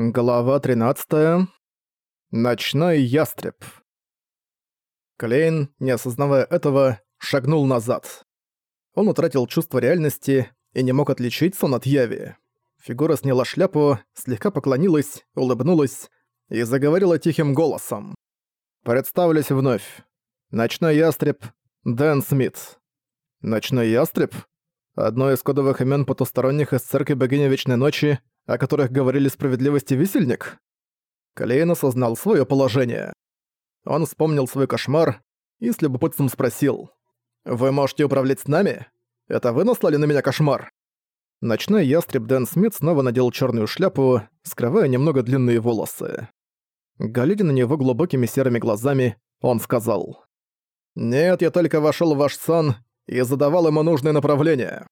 Глава 13. Ночной ястреб. Клейн, не осознавая этого, шагнул назад. Он утратил чувство реальности и не мог отличить сон от яви. Фигура сняла шляпу, слегка поклонилась, улыбнулась и заговорила тихим голосом. Представлюсь вновь. Ночной ястреб Дэн Смит. Ночной ястреб? Одно из кодовых имен потусторонних из церкви богини Вечной Ночи — о которых говорили справедливости висельник? Клейн осознал свое положение. Он вспомнил свой кошмар и с любопытством спросил. «Вы можете управлять с нами? Это вы наслали на меня кошмар?» Ночной ястреб Дэн Смит снова надел черную шляпу, скрывая немного длинные волосы. Глядя на него глубокими серыми глазами, он сказал. «Нет, я только вошел в ваш сон и задавал ему нужное направление.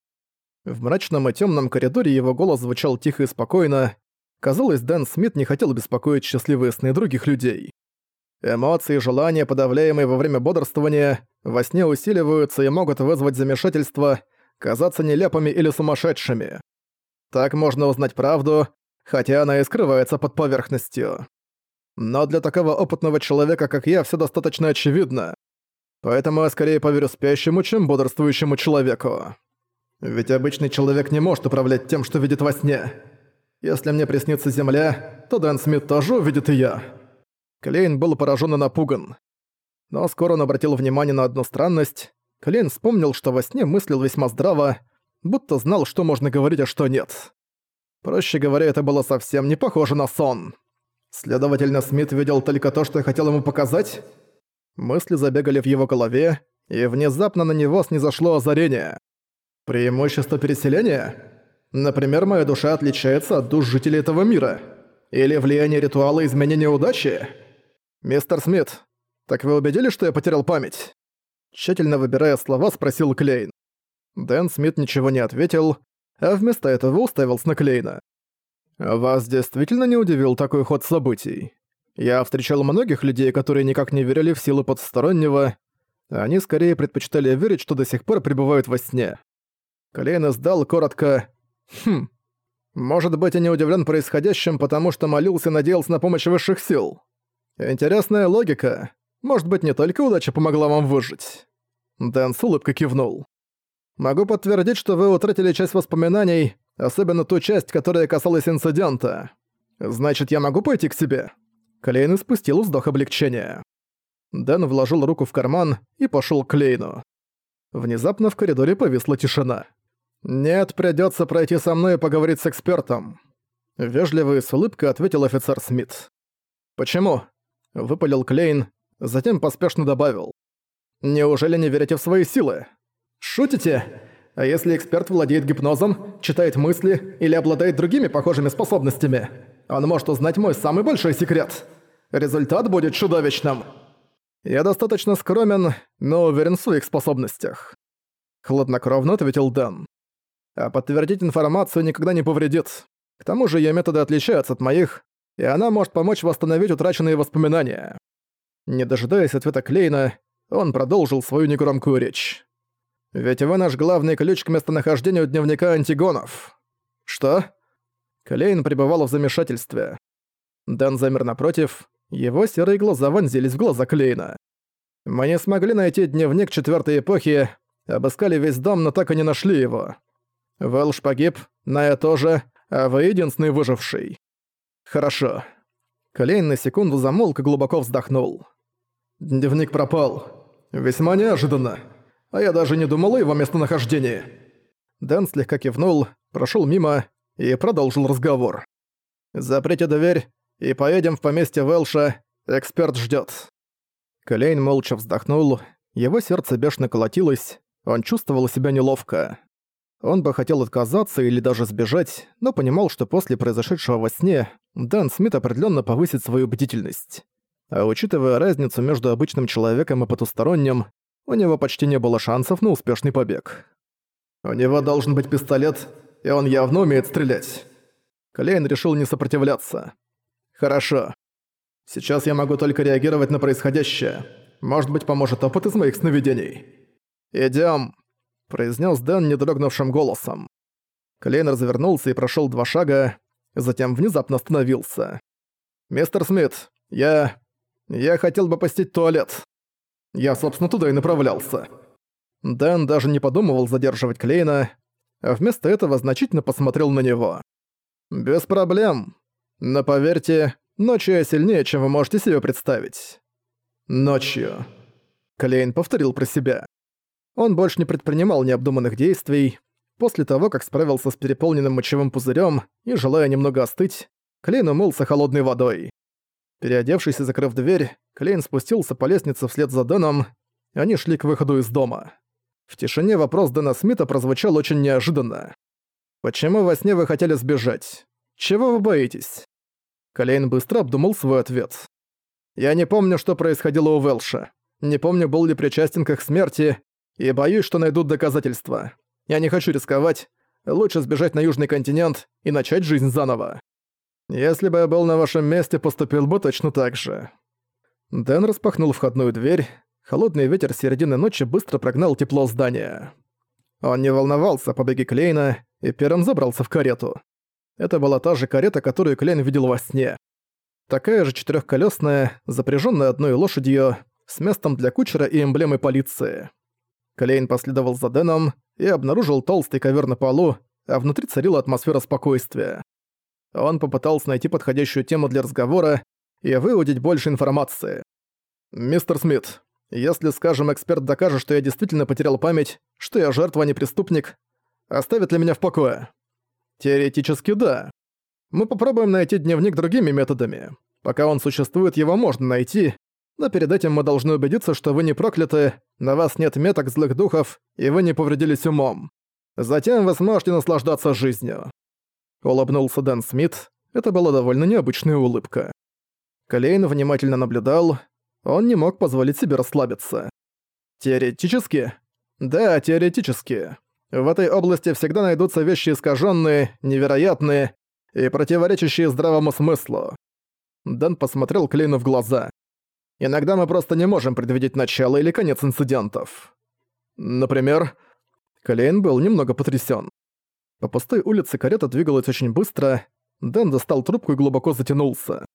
В мрачном и темном коридоре его голос звучал тихо и спокойно. Казалось, Дэн Смит не хотел беспокоить счастливые сны других людей. Эмоции и желания, подавляемые во время бодрствования, во сне усиливаются и могут вызвать замешательство, казаться нелепыми или сумасшедшими. Так можно узнать правду, хотя она и скрывается под поверхностью. Но для такого опытного человека, как я, все достаточно очевидно. Поэтому я скорее поверю спящему, чем бодрствующему человеку. Ведь обычный человек не может управлять тем, что видит во сне. Если мне приснится Земля, то Дэн Смит тоже увидит ее. Клейн был поражен и напуган. Но скоро он обратил внимание на одну странность. Клейн вспомнил, что во сне мыслил весьма здраво, будто знал, что можно говорить, а что нет. Проще говоря, это было совсем не похоже на сон. Следовательно, Смит видел только то, что я хотел ему показать? Мысли забегали в его голове, и внезапно на него снизошло озарение. Преимущество переселения? Например, моя душа отличается от душ жителей этого мира. Или влияние ритуала изменения удачи? Мистер Смит, так вы убедились, что я потерял память? Тщательно выбирая слова, спросил Клейн. Дэн Смит ничего не ответил, а вместо этого уставился на Клейна. «Вас действительно не удивил такой ход событий? Я встречал многих людей, которые никак не верили в силу подстороннего. Они скорее предпочитали верить, что до сих пор пребывают во сне. Клейн издал коротко «Хм, может быть, я не удивлен происходящим, потому что молился и надеялся на помощь высших сил. Интересная логика. Может быть, не только удача помогла вам выжить». Дэн с улыбкой кивнул. «Могу подтвердить, что вы утратили часть воспоминаний, особенно ту часть, которая касалась инцидента. Значит, я могу пойти к себе?» Клейн испустил вздох облегчения. Дэн вложил руку в карман и пошел к Клейну. Внезапно в коридоре повисла тишина. «Нет, придётся пройти со мной и поговорить с экспертом», — вежливо и с улыбкой ответил офицер Смит. «Почему?» — выпалил Клейн, затем поспешно добавил. «Неужели не верите в свои силы? Шутите? А если эксперт владеет гипнозом, читает мысли или обладает другими похожими способностями, он может узнать мой самый большой секрет. Результат будет чудовищным. Я достаточно скромен, но уверен в своих способностях». Хладнокровно ответил Дэн. А подтвердить информацию никогда не повредит. К тому же её методы отличаются от моих, и она может помочь восстановить утраченные воспоминания. Не дожидаясь ответа Клейна, он продолжил свою негромкую речь. «Ведь вы наш главный ключ к местонахождению дневника антигонов». «Что?» Клейн пребывал в замешательстве. Дэн замер напротив, его серые глаза вонзились в глаза Клейна. «Мы не смогли найти дневник четвертой эпохи, обыскали весь дом, но так и не нашли его. Вэлш погиб, Ная тоже, а вы единственный выживший. Хорошо. Клейн на секунду замолк и глубоко вздохнул. Дневник пропал. Весьма неожиданно. А я даже не думал о его местонахождении. Дэн слегка кивнул, прошел мимо и продолжил разговор. «Заприте дверь и поедем в поместье Вэлша. Эксперт ждет. Клейн молча вздохнул, его сердце бешено колотилось, он чувствовал себя неловко. Он бы хотел отказаться или даже сбежать, но понимал, что после произошедшего во сне Дэн Смит определенно повысит свою бдительность. А учитывая разницу между обычным человеком и потусторонним, у него почти не было шансов на успешный побег. «У него должен быть пистолет, и он явно умеет стрелять». Клейн решил не сопротивляться. «Хорошо. Сейчас я могу только реагировать на происходящее. Может быть, поможет опыт из моих сновидений. Идём» произнес Дэн недрогнувшим голосом. Клейн развернулся и прошел два шага. затем внезапно остановился. «Мистер Смит, я... я хотел бы посетить туалет. Я, собственно, туда и направлялся». Дэн даже не подумывал задерживать Клейна, а вместо этого значительно посмотрел на него. «Без проблем. Но поверьте, ночью я сильнее, чем вы можете себе представить». «Ночью». Клейн повторил про себя. Он больше не предпринимал необдуманных действий. После того, как справился с переполненным мочевым пузырем и, желая немного остыть, Клейн умылся холодной водой. Переодевшись и закрыв дверь, Клейн спустился по лестнице вслед за Дэном, и они шли к выходу из дома. В тишине вопрос Дэна Смита прозвучал очень неожиданно. «Почему во сне вы хотели сбежать? Чего вы боитесь?» Клейн быстро обдумал свой ответ. «Я не помню, что происходило у Велша. Не помню, был ли причастен к их смерти, и боюсь, что найдут доказательства. Я не хочу рисковать. Лучше сбежать на Южный континент и начать жизнь заново. Если бы я был на вашем месте, поступил бы точно так же». Дэн распахнул входную дверь. Холодный ветер середины ночи быстро прогнал тепло здания. Он не волновался по беге Клейна и первым забрался в карету. Это была та же карета, которую Клейн видел во сне. Такая же четырехколесная, запряженная одной лошадью, с местом для кучера и эмблемой полиции. Клейн последовал за Дэном и обнаружил толстый ковер на полу, а внутри царила атмосфера спокойствия. Он попытался найти подходящую тему для разговора и выудить больше информации. «Мистер Смит, если, скажем, эксперт докажет, что я действительно потерял память, что я жертва, а не преступник, оставит ли меня в покое? Теоретически да. Мы попробуем найти дневник другими методами. Пока он существует, его можно найти, но перед этим мы должны убедиться, что вы не прокляты, на вас нет меток злых духов, и вы не повредились умом. Затем вы сможете наслаждаться жизнью. Улыбнулся Дэн Смит. Это была довольно необычная улыбка. Клейн внимательно наблюдал, он не мог позволить себе расслабиться. Теоретически? Да, теоретически. В этой области всегда найдутся вещи искаженные, невероятные и противоречащие здравому смыслу. Дэн посмотрел Клейну в глаза. Иногда мы просто не можем предвидеть начало или конец инцидентов. Например, Клейн был немного потрясен. По пустой улице карета двигалась очень быстро. Дэн достал трубку и глубоко затянулся.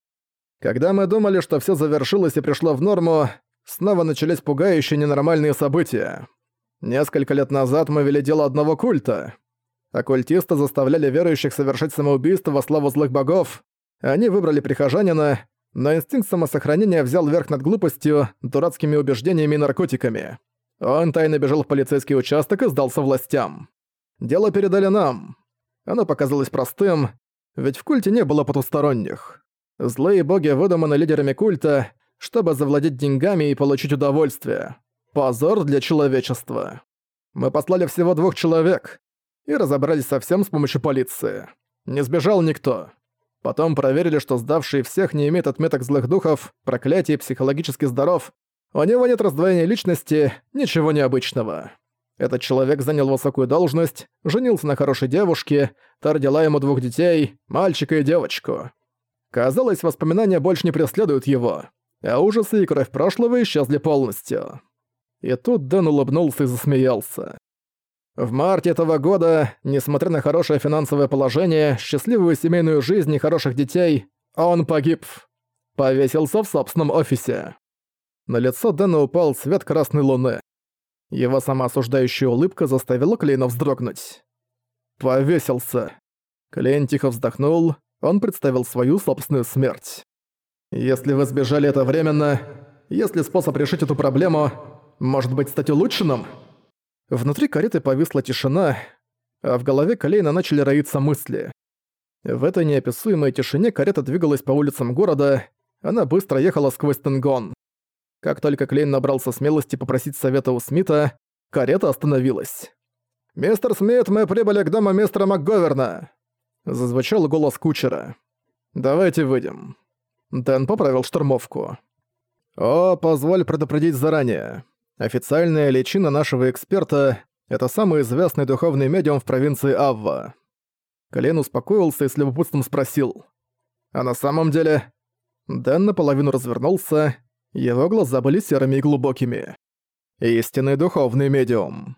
Когда мы думали, что все завершилось и пришло в норму, снова начались пугающие ненормальные события. Несколько лет назад мы вели дело одного культа. Оккультисты заставляли верующих совершать самоубийство во славу злых богов. Они выбрали прихожанина, но инстинкт самосохранения взял верх над глупостью, дурацкими убеждениями и наркотиками. Он тайно бежал в полицейский участок и сдался властям. Дело передали нам. Оно показалось простым, ведь в культе не было потусторонних. Злые боги выдуманы лидерами культа, чтобы завладеть деньгами и получить удовольствие. Позор для человечества. Мы послали всего двух человек и разобрались со всем с помощью полиции. Не сбежал никто. Потом проверили, что сдавший всех не имеет отметок злых духов, проклятий, психологически здоров. У него нет раздвоения личности, ничего необычного. Этот человек занял высокую должность, женился на хорошей девушке, та ему двух детей, мальчика и девочку. Казалось, воспоминания больше не преследуют его, а ужасы и кровь прошлого исчезли полностью. И тут Дэн улыбнулся и засмеялся. В марте этого года, несмотря на хорошее финансовое положение, счастливую семейную жизнь и хороших детей, он погиб. Повесился в собственном офисе. На лицо Дэна упал свет красной луны. Его самоосуждающая улыбка заставила Клейна вздрогнуть. «Повесился». Клейн тихо вздохнул, он представил свою собственную смерть. «Если вы сбежали это временно, если способ решить эту проблему, может быть, стать улучшенным?» Внутри кареты повисла тишина, а в голове Калейна начали роиться мысли. В этой неописуемой тишине карета двигалась по улицам города, она быстро ехала сквозь Тенгон. Как только Клейн набрался смелости попросить совета у Смита, карета остановилась. «Мистер Смит, мы прибыли к дому мистера МакГоверна!» Зазвучал голос кучера. «Давайте выйдем». Дэн поправил штурмовку. «О, позволь предупредить заранее. Официальная личина нашего эксперта — это самый известный духовный медиум в провинции Авва». Колен успокоился и с любопытством спросил. «А на самом деле...» Дэн наполовину развернулся, его глаза были серыми и глубокими. «Истинный духовный медиум».